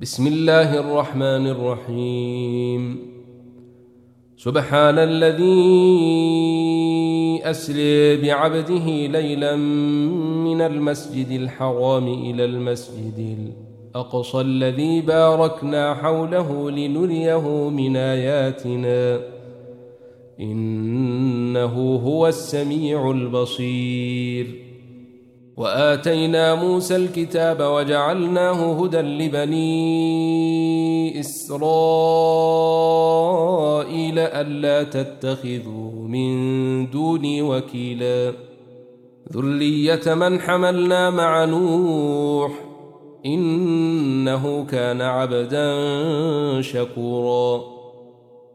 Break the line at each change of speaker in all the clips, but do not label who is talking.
بسم الله الرحمن الرحيم سبحان الذي أسري بعبده ليلا من المسجد الحرام إلى المسجد الأقصى الذي باركنا حوله لنريه من آياتنا إنه هو السميع البصير وآتينا موسى الكتاب وجعلناه هدى لبني إسرائيل ألا تتخذوا من دوني وكيلا ذريه من حملنا مع نوح إنه كان عبدا شكورا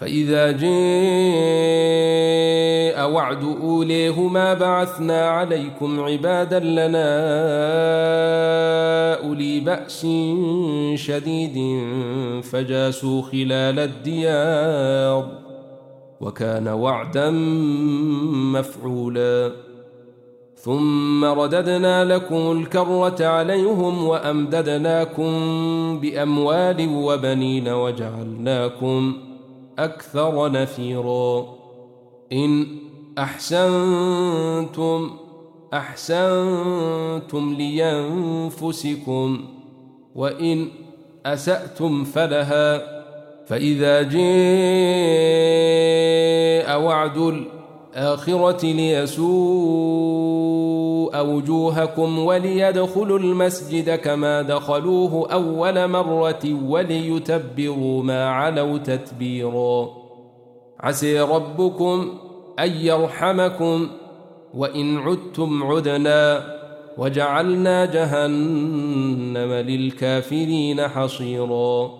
فإذا جاء وعد أوليهما بعثنا عليكم عبادا لنا أولي بأس شديد فجاسوا خلال الديار وكان وعدا مفعولا ثم رددنا لكم الكرة عليهم وأمددناكم بأموال وبنين وجعلناكم ۖ أكثر نفيرا إن أحسنتم أحسنتم لينفسكم وإن أسأتم فلها فإذا جاء وعد الآخرة ليسوء وجوهكم وليدخلوا المسجد كما دخلوه أول مرة وليتبروا ما علوا تتبيرا عسي ربكم أن يرحمكم وإن عدتم عدنا وجعلنا جهنم للكافرين حصيراً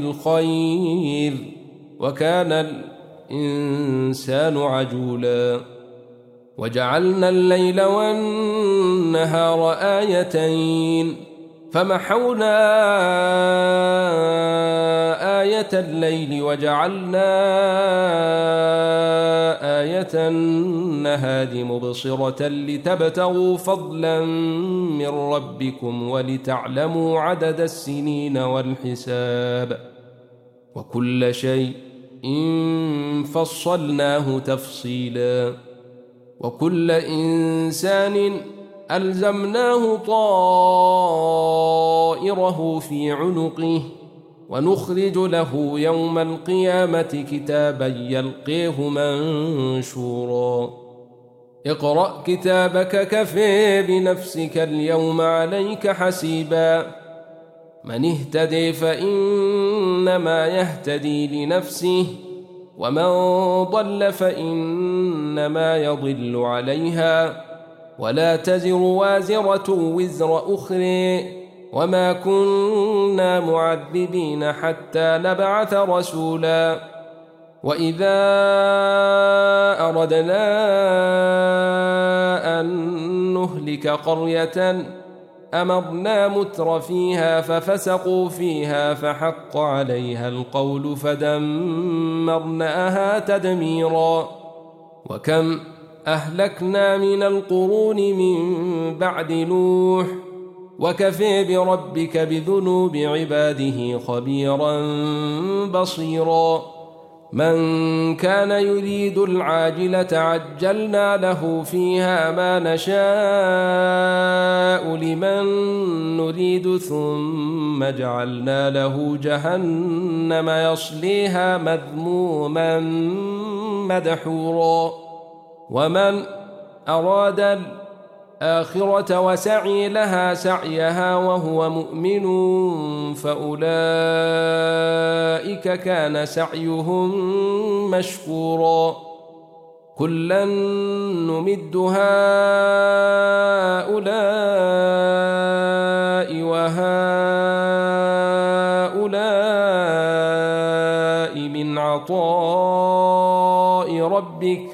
بالخير وكان الإنسان عجولا وجعلنا الليل والنهار آيتين فمحونا آية الليل وجعلنا آية النهار مبصرة لتبتغوا فضلا من ربكم ولتعلموا عدد السنين والحساب وكل شيء إن فصلناه تفصيلا وكل إنسان ألزمناه طائره في عنقه ونخرج له يوم القيامة كتابا يلقيه منشورا اقرأ كتابك كفي بنفسك اليوم عليك حسيبا من اهتدي فإنما يهتدي لنفسه ومن ضل فإنما يضل عليها ولا تزر وازرة وزر أخرى وما كنا معذبين حتى نبعث رسولا واذا اردنا ان نهلك قريه امرنا متر فيها ففسقوا فيها فحق عليها القول فدمرناها تدميرا وكم اهلكنا من القرون من بعد نوح وكفي بربك بذنوب عباده خبيرا بصيرا من كان يريد العاجلة عجلنا له فيها ما نشاء لمن نريد ثم جعلنا له جهنم يصليها مذموما مدحورا ومن أراد الآخرة وسعي لها سعيها وهو مؤمن فأولئك كان سعيهم مشكورا كلا نمد هؤلاء وهؤلاء من عطاء ربك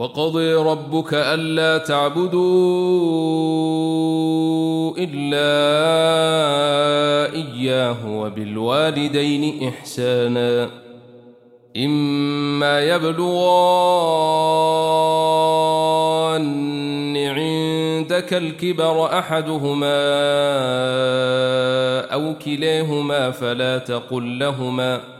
وقضي ربك ألا تعبدوا إلا إياه وبالوالدين إحسانا إما يبلغان عندك الكبر أحدهما أو كلاهما فلا تقل لهما ۖ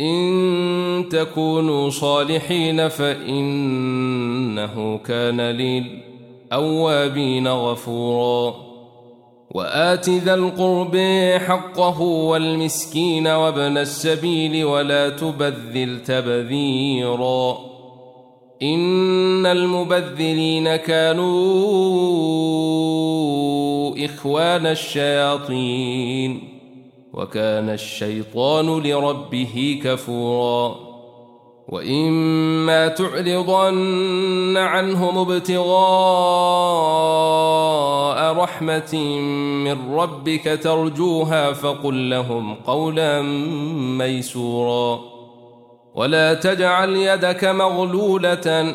إن تكونوا صالحين فإنه كان للأوابين غفورا وآت ذا القرب حقه والمسكين وابن السبيل ولا تبذل تبذيرا إن المبذلين كانوا إخوان الشياطين وكان الشيطان لربه كفورا وإما تعرضن عنهم ابتغاء رحمة من ربك ترجوها فقل لهم قولا ميسورا ولا تجعل يدك مغلولة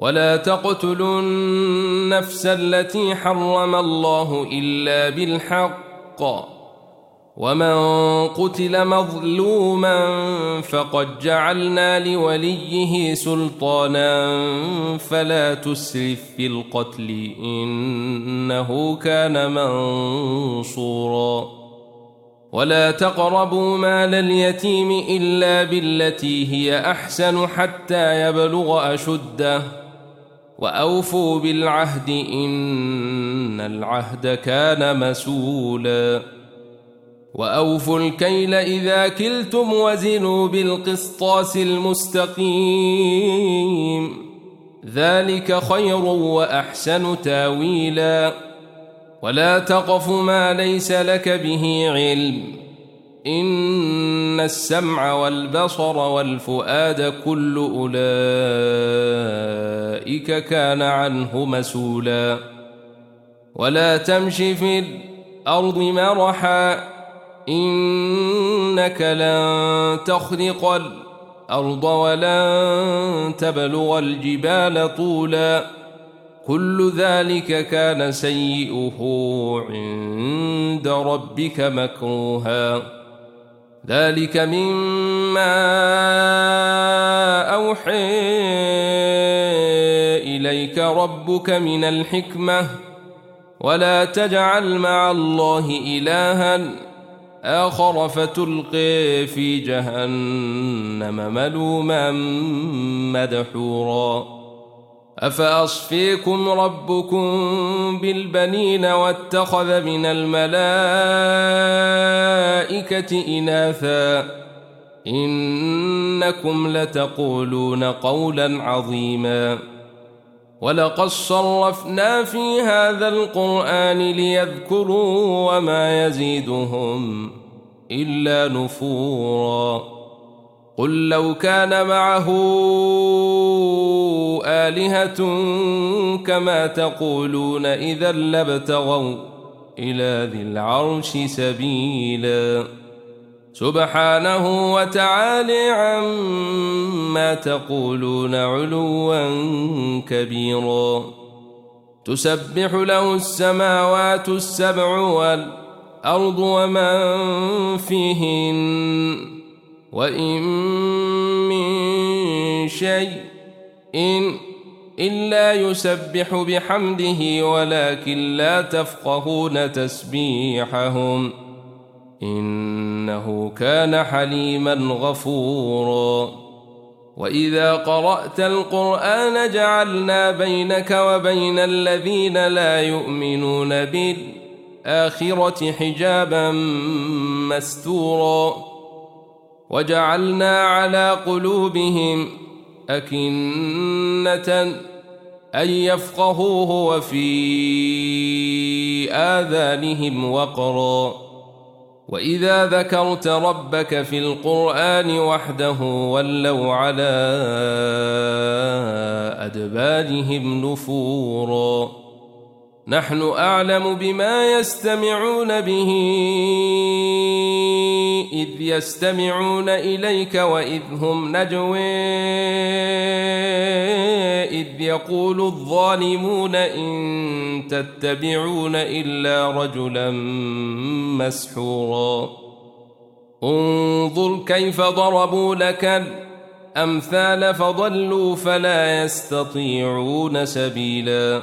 ولا تقتلوا النفس التي حرم الله إلا بالحق ومن قتل مظلوما فقد جعلنا لوليه سلطانا فلا تسرف في القتل إنه كان منصورا ولا تقربوا مال اليتيم إلا بالتي هي أحسن حتى يبلغ أشده واوفوا بالعهد ان العهد كان مسولا واوفوا الكيل اذا كلتم وزنوا بالقسطاس المستقيم ذلك خير واحسن تاويلا ولا تقف ما ليس لك به علم إن إن السمع والبصر والفؤاد كل أولئك كان عنه مسولا ولا تمش في الأرض مرحا إنك لن تخرق الأرض ولن تبلغ الجبال طولا كل ذلك كان سيئه عند ربك مكروها ذلك مما أوحي إليك ربك من الحكمة ولا تجعل مع الله إلها آخر فتلقي في جهنم ملوما مدحورا أفأصفيكم ربكم بالبنين واتخذ من الملائكة الملائكة إناثا إنكم لتقولون قولا عظيما ولقد صرفنا في هذا القرآن ليذكروا وما يزيدهم إلا نفورا قل لو كان معه آلهة كما تقولون إذا لابتغوا إلى ذي العرش سبيلا سبحانه وتعالى عما تقولون علوا كبيرا تسبح له السماوات السبع والأرض ومن فيهن وإن من شيء إن إلا يسبح بحمده ولكن لا تفقهون تسبيحهم إنه كان حليما غفورا وإذا قرأت القرآن جعلنا بينك وبين الذين لا يؤمنون بالآخرة حجابا مستورا وجعلنا على قلوبهم أكنةً أن يفقهوه وفي آذانهم وقرا وإذا ذكرت ربك في القرآن وحده ولوا على أدبارهم نفوراً نحن أعلم بما يستمعون به إذ يستمعون إليك وإذ هم نجوي إذ يقول الظالمون إن تتبعون إلا رجلا مسحورا انظر كيف ضربوا لك الأمثال فضلوا فلا يستطيعون سبيلاً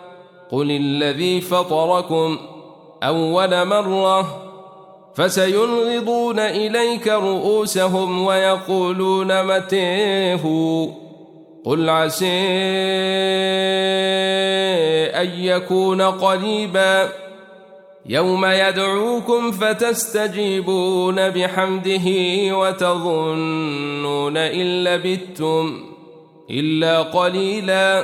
قل الذي فطركم أول مرة فسينغضون إليك رؤوسهم ويقولون متيه قل عسى أن يكون قريبا يوم يدعوكم فتستجيبون بحمده وتظنون إن لبثتم إلا قليلاً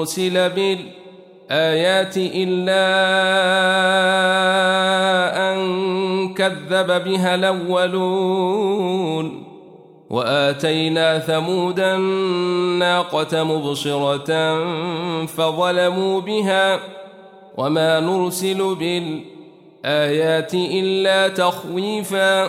أرسل بالآيات إلا أن كذب بها الأولون وآتينا ثمود الناقة مبصرة فظلموا بها وما نرسل بالآيات إلا تخويفاً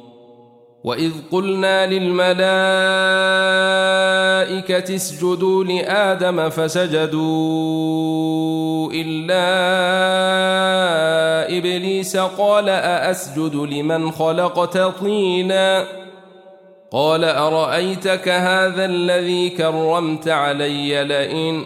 وإذ قلنا للملائكة اسجدوا لآدم فسجدوا إلا إبليس قال أأسجد لمن خلقت طينا قال أرأيتك هذا الذي كرمت علي لئن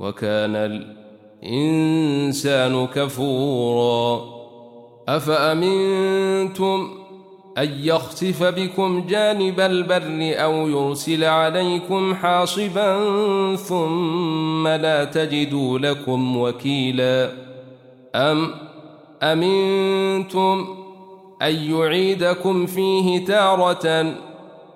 وكان الإنسان كفورا أفأمنتم أن يخسف بكم جانب البر أو يرسل عليكم حاصبا ثم لا تجدوا لكم وكيلا أم أمنتم أن يعيدكم فيه تارة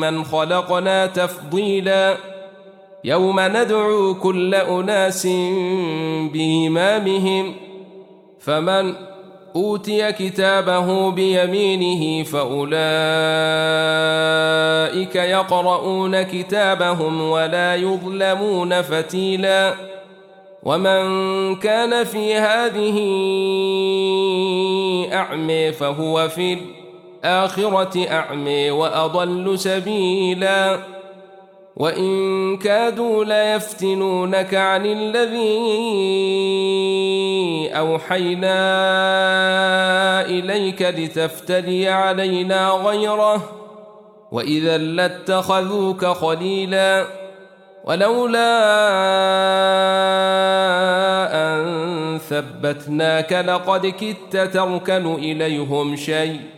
ممن خلقنا تفضيلا يوم ندعو كل أناس بإمامهم فمن أوتي كتابه بيمينه فأولئك يقرؤون كتابهم ولا يظلمون فتيلا ومن كان في هذه أعمي فهو في الأرض الآخرة أعمي وأضل سبيلا وإن كادوا ليفتنونك عن الذي أوحينا إليك لتفتدي علينا غيره وإذا لاتخذوك خليلا ولولا أن ثبتناك لقد كدت تركن إليهم شيئا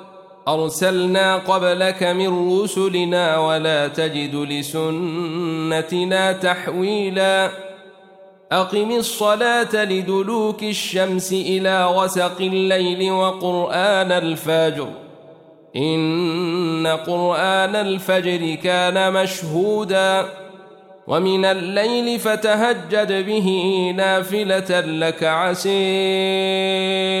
أرسلنا قبلك من رسلنا ولا تجد لسنتنا تحويلا أقم الصلاة لدلوك الشمس إلى غسق الليل وقرآن الفاجر إن قرآن الفجر كان مشهودا ومن الليل فتهجد به نافلة لك عسير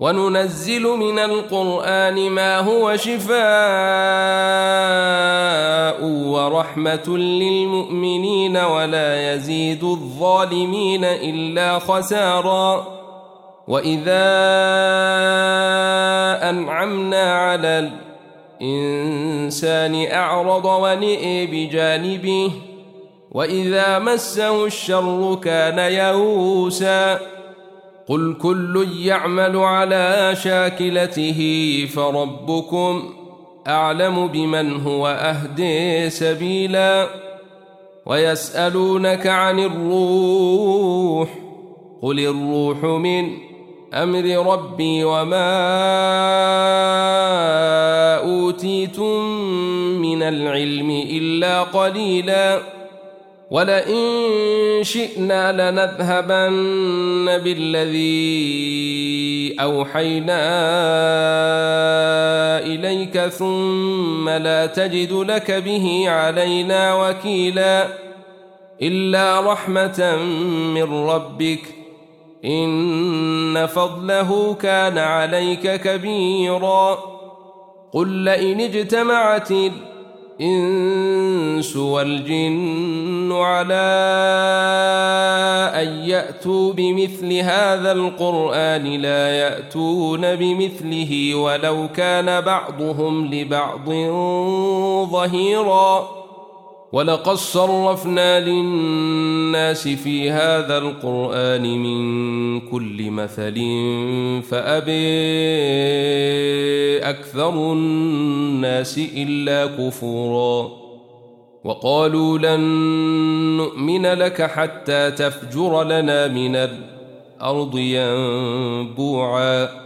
وننزل من القرآن ما هو شفاء ورحمة للمؤمنين ولا يزيد الظالمين إلا خسارا وإذا أنعمنا على الإنسان أعرض ونئ بجانبه وإذا مسه الشر كان يئوسا قل كل يعمل على شاكلته فربكم أعلم بمن هو أهدي سبيلا ويسألونك عن الروح قل الروح من أمر ربي وما أوتيتم من العلم إلا قليلاً ولئن شئنا لنذهبن بالذي اوحينا اليك ثم لا تجد لك به علينا وكيلا الا رحمه من ربك ان فضله كان عليك كبيرا قل لئن اجتمعت الإنس والجن على أن يأتوا بمثل هذا القرآن لا يأتون بمثله ولو كان بعضهم لبعض ظهيراً ولقد صرفنا للناس في هذا القرآن من كل مثل فأبي أكثر الناس إلا كفورا وقالوا لن نؤمن لك حتى تفجر لنا من الأرض ينبوعا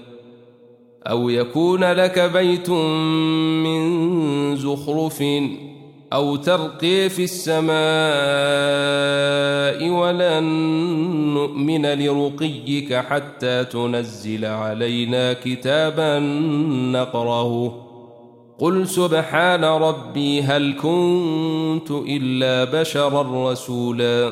أو يكون لك بيت من زخرف أو ترقي في السماء ولن نؤمن لرقيك حتى تنزل علينا كتابا نقرأه قل سبحان ربي هل كنت إلا بشرا رسولا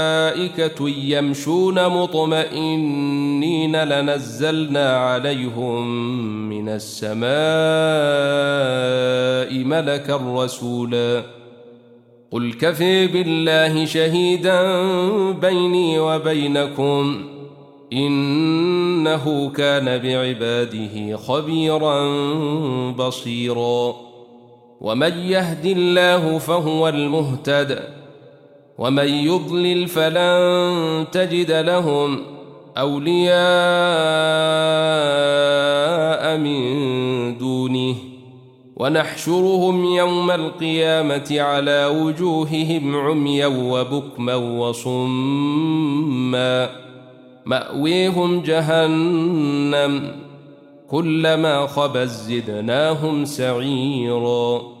الملائكة يمشون مطمئنين لنزلنا عليهم من السماء ملكا رسولا قل كفي بالله شهيدا بيني وبينكم إنه كان بعباده خبيرا بصيرا ومن يهد الله فهو المهتدئ ومن يضلل فلن تجد لهم أولياء من دونه ونحشرهم يوم القيامة على وجوههم عميا وبكما وصما مأويهم جهنم كلما خبز زدناهم سعيراً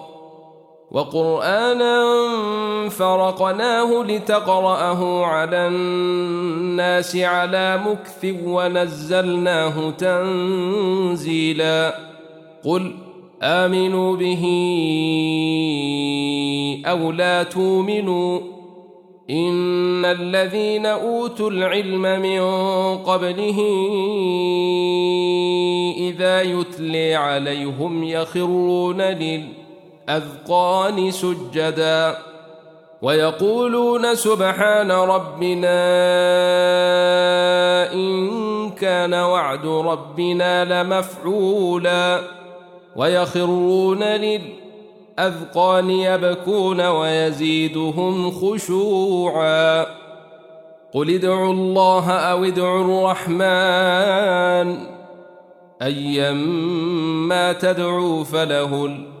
وقرآنا فرقناه لتقرأه على الناس على مكث ونزلناه تنزيلا قل آمنوا به أو لا تؤمنوا إن الذين أوتوا العلم من قبله إذا يتلي عليهم يخرون للأسفل الأذقان سجدا ويقولون سبحان ربنا إن كان وعد ربنا لمفعولا ويخرون للأذقان يبكون ويزيدهم خشوعا قل ادعوا الله أو ادعوا الرحمن أيما تدعوا فله الأذقان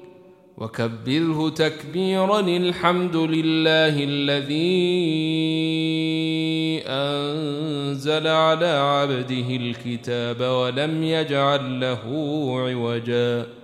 وكبره تكبيرا الحمد لله الذي أنزل على عبده الكتاب ولم يجعل له عوجاً